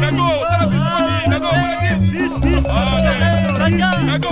Nago, nago, wala gis. Bis bis. Ah, okay. Nago,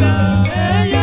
Ela, ela.